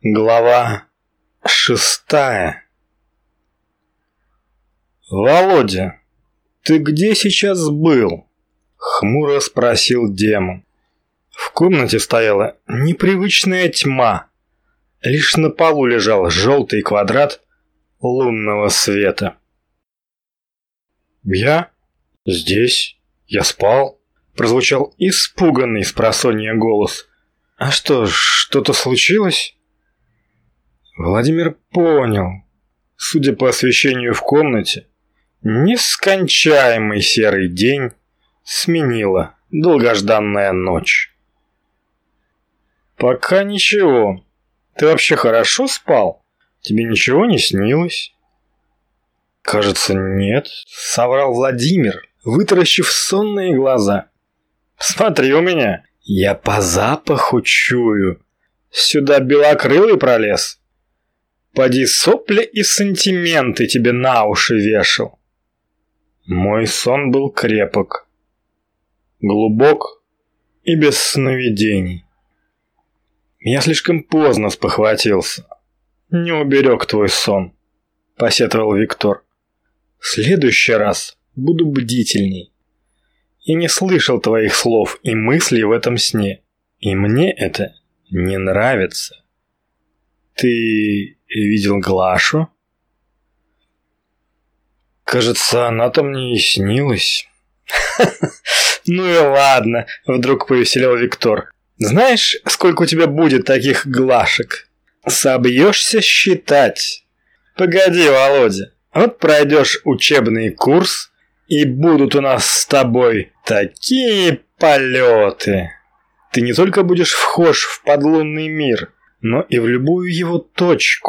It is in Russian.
Глава шестая «Володя, ты где сейчас был?» — хмуро спросил демон. В комнате стояла непривычная тьма. Лишь на полу лежал желтый квадрат лунного света. «Я? Здесь? Я спал?» — прозвучал испуганный с голос. «А что, что-то случилось?» Владимир понял, судя по освещению в комнате, нескончаемый серый день сменила долгожданная ночь. «Пока ничего. Ты вообще хорошо спал? Тебе ничего не снилось?» «Кажется, нет», — соврал Владимир, вытаращив сонные глаза. «Смотри у меня, я по запаху чую. Сюда белокрылый пролез, Поди сопли и сантименты тебе на уши вешал. Мой сон был крепок, глубок и без сновидений. Я слишком поздно спохватился. Не уберег твой сон, посетовал Виктор. В следующий раз буду бдительней. Я не слышал твоих слов и мыслей в этом сне, и мне это не нравится. Ты видел Глашу? Кажется, она-то мне и снилась. Ну и ладно, вдруг повеселил Виктор. Знаешь, сколько у тебя будет таких глашек? Собьешься считать. Погоди, Володя, вот пройдешь учебный курс, и будут у нас с тобой такие полеты. Ты не только будешь вхож в подлунный мир, но и в любую его точку,